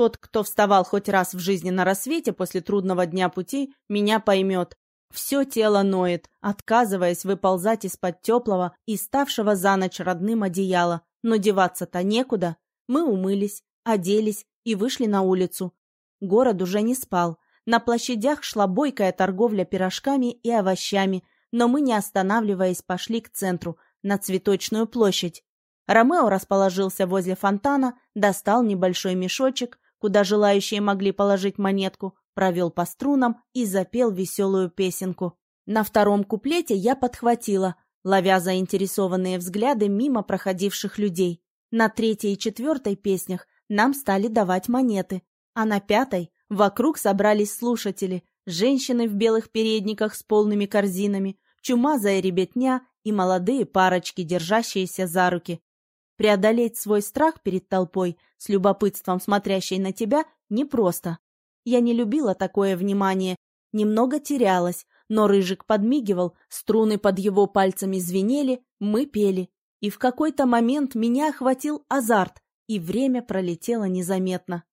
Тот, кто вставал хоть раз в жизни на рассвете после трудного дня пути, меня поймет. Все тело ноет, отказываясь выползать из-под теплого и ставшего за ночь родным одеяла. Но деваться-то некуда. Мы умылись, оделись и вышли на улицу. Город уже не спал. На площадях шла бойкая торговля пирожками и овощами, но мы, не останавливаясь, пошли к центру, на Цветочную площадь. Ромео расположился возле фонтана, достал небольшой мешочек, куда желающие могли положить монетку, провел по струнам и запел веселую песенку. На втором куплете я подхватила, ловя заинтересованные взгляды мимо проходивших людей. На третьей и четвертой песнях нам стали давать монеты, а на пятой вокруг собрались слушатели, женщины в белых передниках с полными корзинами, чумазая ребятня и молодые парочки, держащиеся за руки. Преодолеть свой страх перед толпой, с любопытством смотрящей на тебя, непросто. Я не любила такое внимание, немного терялась, но Рыжик подмигивал, струны под его пальцами звенели, мы пели. И в какой-то момент меня охватил азарт, и время пролетело незаметно.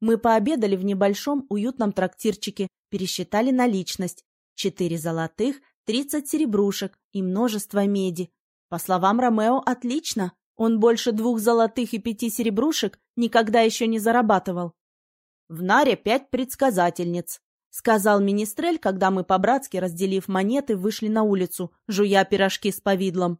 Мы пообедали в небольшом уютном трактирчике, пересчитали наличность. Четыре золотых, тридцать серебрушек и множество меди. По словам Ромео, отлично. Он больше двух золотых и пяти серебрушек никогда еще не зарабатывал. В наре пять предсказательниц, — сказал Министрель, когда мы, по-братски разделив монеты, вышли на улицу, жуя пирожки с повидлом.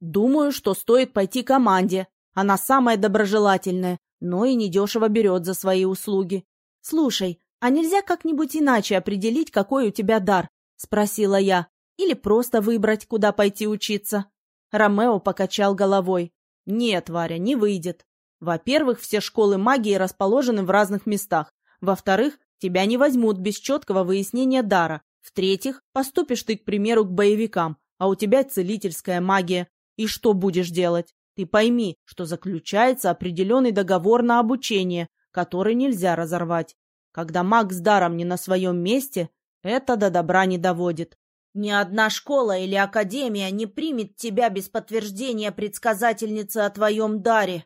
«Думаю, что стоит пойти команде. Она самая доброжелательная, но и недешево берет за свои услуги. Слушай, а нельзя как-нибудь иначе определить, какой у тебя дар?» — спросила я. «Или просто выбрать, куда пойти учиться?» Ромео покачал головой. «Нет, Варя, не выйдет. Во-первых, все школы магии расположены в разных местах. Во-вторых, тебя не возьмут без четкого выяснения дара. В-третьих, поступишь ты, к примеру, к боевикам, а у тебя целительская магия. И что будешь делать? Ты пойми, что заключается определенный договор на обучение, который нельзя разорвать. Когда маг с даром не на своем месте, это до добра не доводит. Ни одна школа или академия не примет тебя без подтверждения предсказательницы о твоем даре,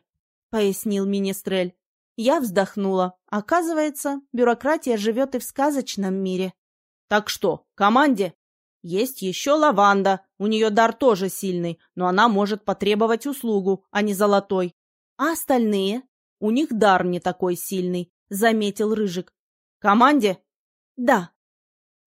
пояснил Министрель. Я вздохнула. Оказывается, бюрократия живет и в сказочном мире. Так что, команде? Есть еще лаванда. У нее дар тоже сильный, но она может потребовать услугу, а не золотой. А остальные? У них дар не такой сильный, заметил Рыжик. Команде? Да.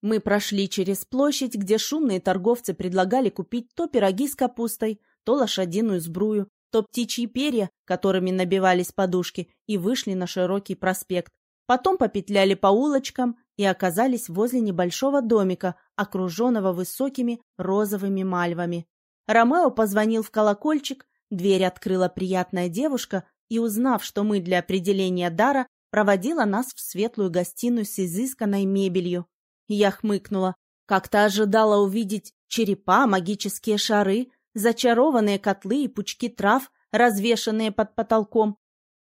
Мы прошли через площадь, где шумные торговцы предлагали купить то пироги с капустой, то лошадиную сбрую, то птичьи перья, которыми набивались подушки, и вышли на широкий проспект. Потом попетляли по улочкам и оказались возле небольшого домика, окруженного высокими розовыми мальвами. Ромео позвонил в колокольчик, дверь открыла приятная девушка и, узнав, что мы для определения дара, проводила нас в светлую гостиную с изысканной мебелью. Я хмыкнула. Как-то ожидала увидеть черепа, магические шары, зачарованные котлы и пучки трав, развешанные под потолком.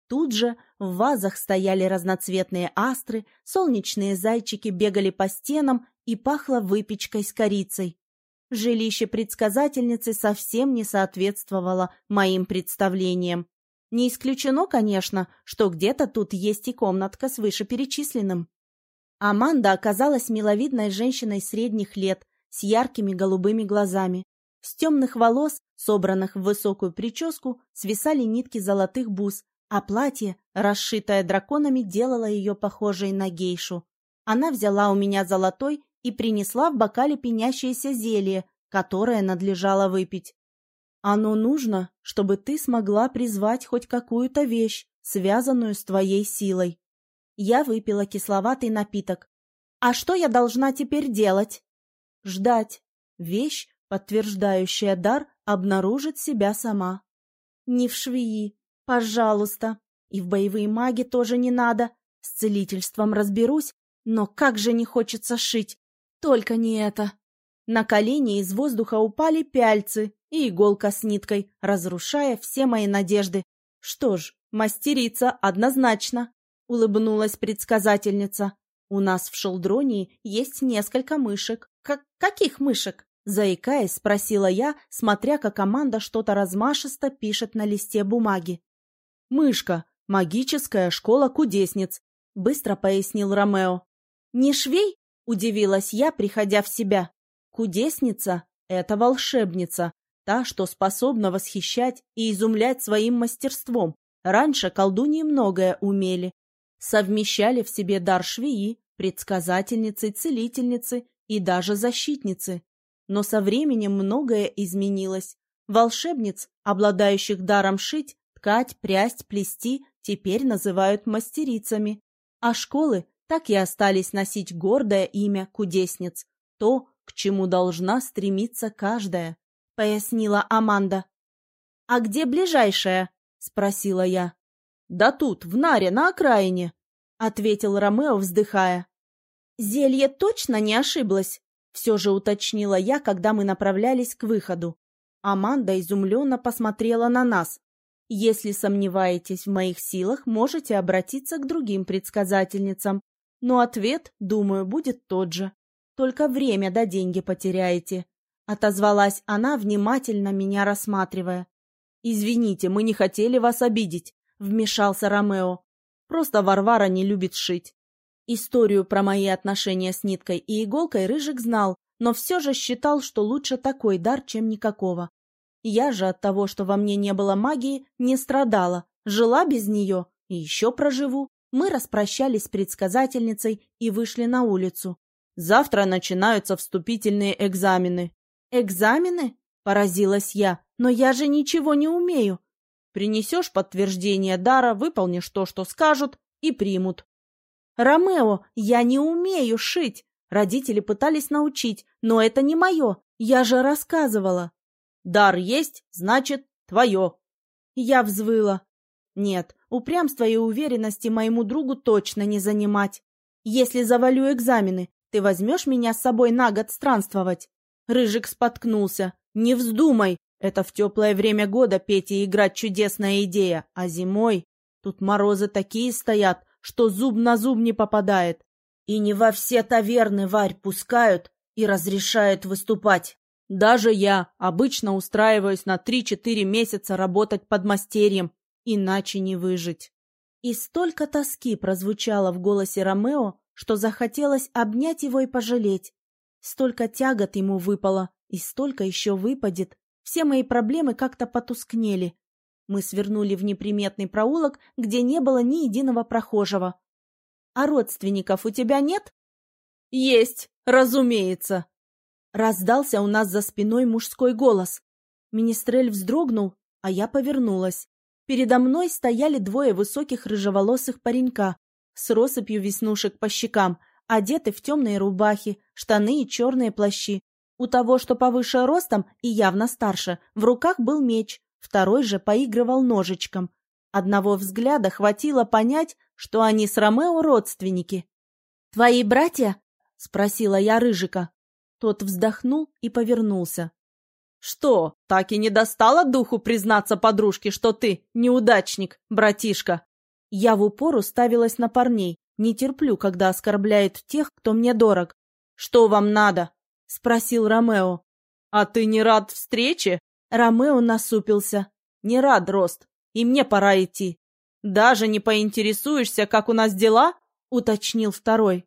Тут же в вазах стояли разноцветные астры, солнечные зайчики бегали по стенам и пахло выпечкой с корицей. Жилище предсказательницы совсем не соответствовало моим представлениям. Не исключено, конечно, что где-то тут есть и комнатка с вышеперечисленным. Аманда оказалась миловидной женщиной средних лет с яркими голубыми глазами. С темных волос, собранных в высокую прическу, свисали нитки золотых бус, а платье, расшитое драконами, делало ее похожей на гейшу. Она взяла у меня золотой и принесла в бокале пенящееся зелье, которое надлежало выпить. Оно нужно, чтобы ты смогла призвать хоть какую-то вещь, связанную с твоей силой. Я выпила кисловатый напиток. А что я должна теперь делать? Ждать. Вещь, подтверждающая дар, обнаружит себя сама. Не в швеи, пожалуйста. И в боевые маги тоже не надо. С целительством разберусь, но как же не хочется шить. Только не это. На колени из воздуха упали пяльцы и иголка с ниткой, разрушая все мои надежды. Что ж, мастерица однозначно, — улыбнулась предсказательница. У нас в Шелдронии есть несколько мышек. К каких мышек? Заикаясь, спросила я, смотря как команда что-то размашисто пишет на листе бумаги. «Мышка, Магическая школа кудесниц, быстро пояснил Ромео. Не швей? Удивилась я, приходя в себя. Кудесница — это волшебница, та, что способна восхищать и изумлять своим мастерством. Раньше колдуньи многое умели. Совмещали в себе дар швеи, предсказательницы, целительницы и даже защитницы. Но со временем многое изменилось. Волшебниц, обладающих даром шить, ткать, прясть, плести, теперь называют мастерицами. А школы так и остались носить гордое имя кудесниц, то, к чему должна стремиться каждая, — пояснила Аманда. — А где ближайшая? — спросила я. — Да тут, в Наре, на окраине, — ответил Ромео, вздыхая. — Зелье точно не ошиблась? — все же уточнила я, когда мы направлялись к выходу. Аманда изумленно посмотрела на нас. Если сомневаетесь в моих силах, можете обратиться к другим предсказательницам. Но ответ, думаю, будет тот же. Только время да деньги потеряете. Отозвалась она, внимательно меня рассматривая. «Извините, мы не хотели вас обидеть», — вмешался Ромео. «Просто Варвара не любит шить». Историю про мои отношения с ниткой и иголкой Рыжик знал, но все же считал, что лучше такой дар, чем никакого. Я же от того, что во мне не было магии, не страдала, жила без нее и еще проживу. Мы распрощались с предсказательницей и вышли на улицу. Завтра начинаются вступительные экзамены. Экзамены? Поразилась я. Но я же ничего не умею. Принесешь подтверждение дара, выполнишь то, что скажут, и примут. Ромео, я не умею шить. Родители пытались научить, но это не мое. Я же рассказывала. Дар есть, значит, твое. Я взвыла. Нет, упрямства и уверенности моему другу точно не занимать. Если завалю экзамены, ты возьмешь меня с собой на год странствовать? Рыжик споткнулся. Не вздумай. Это в теплое время года петь и играть чудесная идея. А зимой? Тут морозы такие стоят, что зуб на зуб не попадает. И не во все таверны варь пускают и разрешают выступать. Даже я обычно устраиваюсь на три-четыре месяца работать под мастерьем, иначе не выжить. И столько тоски прозвучало в голосе Ромео, что захотелось обнять его и пожалеть. Столько тягот ему выпало, и столько еще выпадет. Все мои проблемы как-то потускнели. Мы свернули в неприметный проулок, где не было ни единого прохожего. — А родственников у тебя нет? — Есть, разумеется, Раздался у нас за спиной мужской голос. Министрель вздрогнул, а я повернулась. Передо мной стояли двое высоких рыжеволосых паренька с россыпью веснушек по щекам, одеты в темные рубахи, штаны и черные плащи. У того, что повыше ростом и явно старше, в руках был меч, второй же поигрывал ножичком. Одного взгляда хватило понять, что они с Ромео родственники. «Твои братья?» — спросила я Рыжика. Тот вздохнул и повернулся. «Что, так и не достало духу признаться подружке, что ты неудачник, братишка?» Я в упор уставилась на парней. Не терплю, когда оскорбляет тех, кто мне дорог. «Что вам надо?» — спросил Ромео. «А ты не рад встрече?» Ромео насупился. «Не рад, Рост, и мне пора идти». «Даже не поинтересуешься, как у нас дела?» — уточнил второй.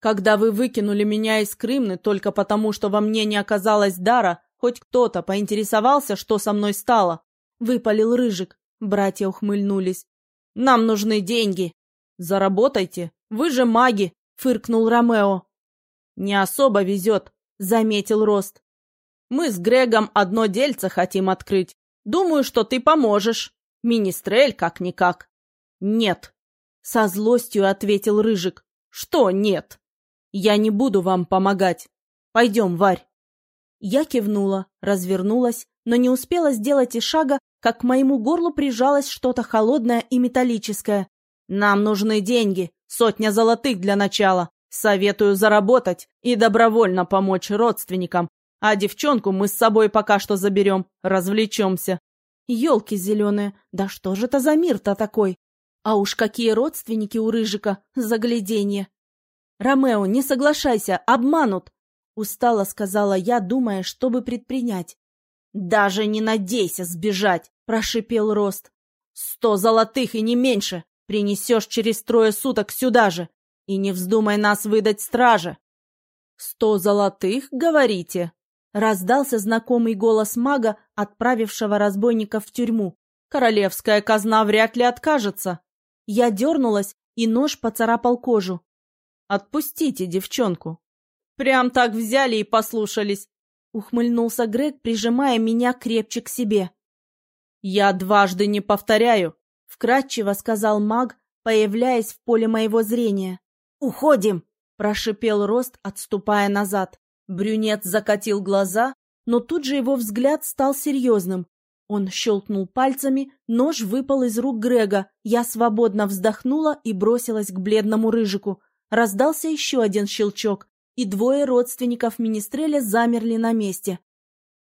Когда вы выкинули меня из Крымны только потому, что во мне не оказалось дара, хоть кто-то поинтересовался, что со мной стало. Выпалил Рыжик. Братья ухмыльнулись. Нам нужны деньги. Заработайте. Вы же маги, фыркнул Ромео. Не особо везет, заметил Рост. Мы с Грегом одно дельце хотим открыть. Думаю, что ты поможешь. Министрель как-никак. Нет. Со злостью ответил Рыжик. Что нет? Я не буду вам помогать. Пойдем, Варь. Я кивнула, развернулась, но не успела сделать и шага, как к моему горлу прижалось что-то холодное и металлическое. Нам нужны деньги, сотня золотых для начала. Советую заработать и добровольно помочь родственникам. А девчонку мы с собой пока что заберем, развлечемся. Елки зеленые, да что же это за мир-то такой? А уж какие родственники у Рыжика, загляденье. «Ромео, не соглашайся, обманут!» — устало сказала я, думая, что бы предпринять. «Даже не надейся сбежать!» — прошипел Рост. Сто золотых и не меньше принесешь через трое суток сюда же. И не вздумай нас выдать страже. Сто золотых, говорите? Раздался знакомый голос мага, отправившего разбойников в тюрьму. Королевская казна вряд ли откажется. Я дернулась, и нож поцарапал кожу. «Отпустите девчонку». «Прям так взяли и послушались», — ухмыльнулся Грег, прижимая меня крепче к себе. «Я дважды не повторяю», — вкратчиво сказал маг, появляясь в поле моего зрения. «Уходим!» — прошипел Рост, отступая назад. Брюнет закатил глаза, но тут же его взгляд стал серьезным. Он щелкнул пальцами, нож выпал из рук Грега. Я свободно вздохнула и бросилась к бледному рыжику. Раздался еще один щелчок, и двое родственников Министреля замерли на месте.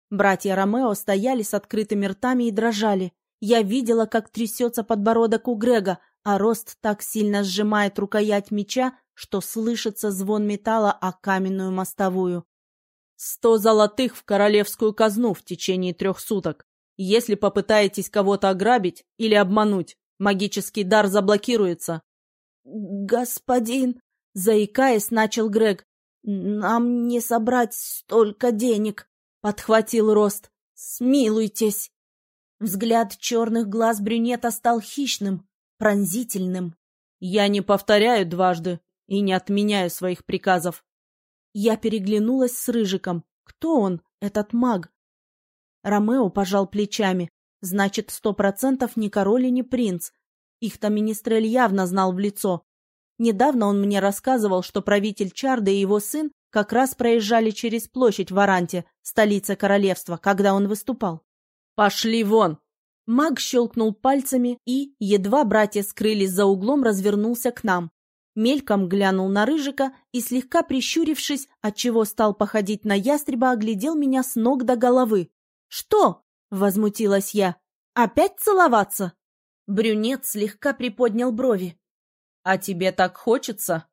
Братья Ромео стояли с открытыми ртами и дрожали. Я видела, как трясется подбородок у Грега, а рост так сильно сжимает рукоять меча, что слышится звон металла о каменную мостовую. Сто золотых в королевскую казну в течение трех суток. Если попытаетесь кого-то ограбить или обмануть, магический дар заблокируется. «Господин», — заикаясь, начал Грег, — «нам не собрать столько денег», — подхватил Рост. «Смилуйтесь». Взгляд черных глаз брюнета стал хищным, пронзительным. «Я не повторяю дважды и не отменяю своих приказов. Я переглянулась с Рыжиком. Кто он, этот маг? Ромео пожал плечами. Значит, сто процентов ни король и ни принц. Их-то министрель явно знал в лицо. Недавно он мне рассказывал, что правитель Чарда и его сын как раз проезжали через площадь в Аранте, столице королевства, когда он выступал. «Пошли вон!» Маг щелкнул пальцами и, едва братья скрылись за углом, развернулся к нам. Мельком глянул на Рыжика и, слегка прищурившись, отчего стал походить на ястреба, оглядел меня с ног до головы. «Что?» — возмутилась я. «Опять целоваться?» Брюнет слегка приподнял брови. «А тебе так хочется?»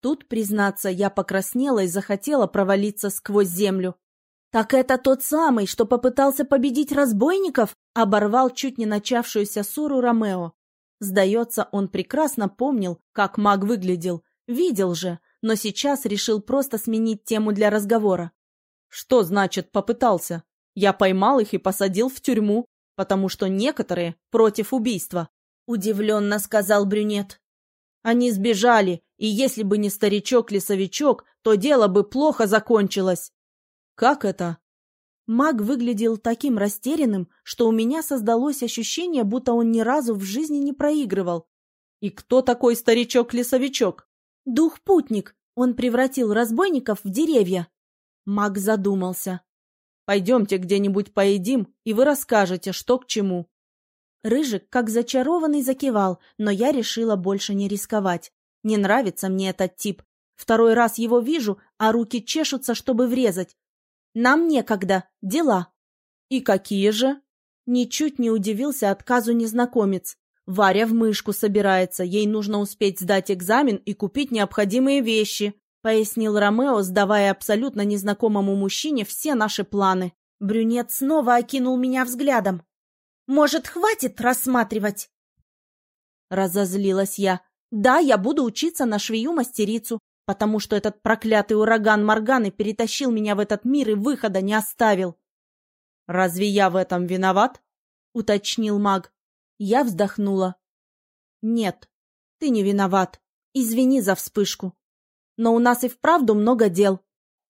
Тут, признаться, я покраснела и захотела провалиться сквозь землю. «Так это тот самый, что попытался победить разбойников?» — оборвал чуть не начавшуюся ссору Ромео. Сдается, он прекрасно помнил, как маг выглядел. Видел же, но сейчас решил просто сменить тему для разговора. Что значит «попытался»? Я поймал их и посадил в тюрьму, потому что некоторые против убийства. Удивленно сказал брюнет. Они сбежали, и если бы не старичок-лесовичок, то дело бы плохо закончилось. Как это? Маг выглядел таким растерянным, что у меня создалось ощущение, будто он ни разу в жизни не проигрывал. И кто такой старичок-лесовичок? Дух-путник. Он превратил разбойников в деревья. Маг задумался. Пойдемте где-нибудь поедим, и вы расскажете, что к чему. Рыжик, как зачарованный, закивал, но я решила больше не рисковать. Не нравится мне этот тип. Второй раз его вижу, а руки чешутся, чтобы врезать. Нам некогда, дела. И какие же? Ничуть не удивился отказу незнакомец. Варя в мышку собирается, ей нужно успеть сдать экзамен и купить необходимые вещи, пояснил Ромео, сдавая абсолютно незнакомому мужчине все наши планы. Брюнет снова окинул меня взглядом. Может, хватит рассматривать? Разозлилась я. Да, я буду учиться на швею-мастерицу, потому что этот проклятый ураган Морганы перетащил меня в этот мир и выхода не оставил. «Разве я в этом виноват?» — уточнил маг. Я вздохнула. «Нет, ты не виноват. Извини за вспышку. Но у нас и вправду много дел.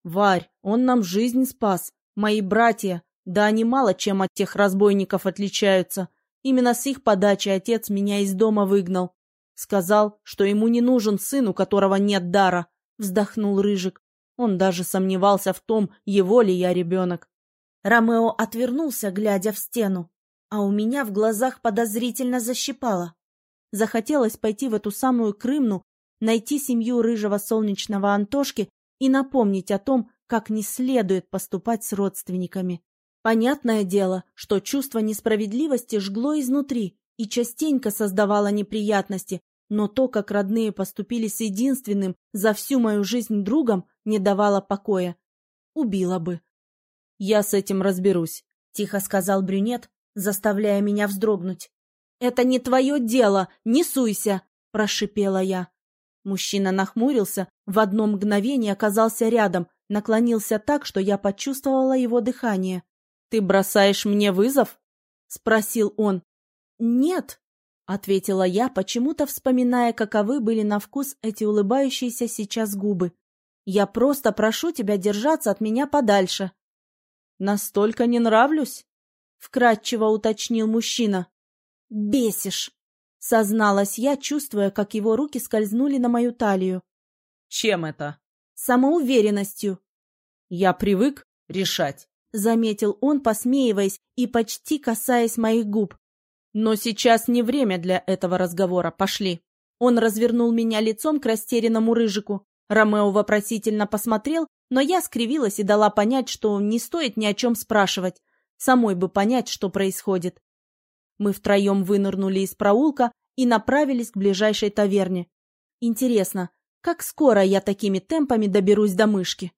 Варь, он нам жизнь спас. Мои братья, да они мало чем от тех разбойников отличаются. Именно с их подачи отец меня из дома выгнал. Сказал, что ему не нужен сын, у которого нет дара, вздохнул Рыжик. Он даже сомневался в том, его ли я ребенок. Ромео отвернулся, глядя в стену, а у меня в глазах подозрительно защипало. Захотелось пойти в эту самую Крымну, найти семью рыжего солнечного Антошки и напомнить о том, как не следует поступать с родственниками. Понятное дело, что чувство несправедливости жгло изнутри и частенько создавало неприятности, но то, как родные поступили с единственным за всю мою жизнь другом, не давало покоя. Убила бы. «Я с этим разберусь», — тихо сказал брюнет, заставляя меня вздрогнуть. «Это не твое дело, не суйся!» — прошипела я. Мужчина нахмурился, в одно мгновение оказался рядом, наклонился так, что я почувствовала его дыхание. «Ты бросаешь мне вызов?» — спросил он. «Нет», — ответила я, почему-то вспоминая, каковы были на вкус эти улыбающиеся сейчас губы. «Я просто прошу тебя держаться от меня подальше». «Настолько не нравлюсь?» — вкратчиво уточнил мужчина. «Бесишь!» — созналась я, чувствуя, как его руки скользнули на мою талию. «Чем это?» «Самоуверенностью». «Я привык решать», — заметил он, посмеиваясь и почти касаясь моих губ. «Но сейчас не время для этого разговора. Пошли». Он развернул меня лицом к растерянному рыжику. Ромео вопросительно посмотрел, но я скривилась и дала понять, что не стоит ни о чем спрашивать. Самой бы понять, что происходит. Мы втроем вынырнули из проулка и направились к ближайшей таверне. Интересно, как скоро я такими темпами доберусь до мышки?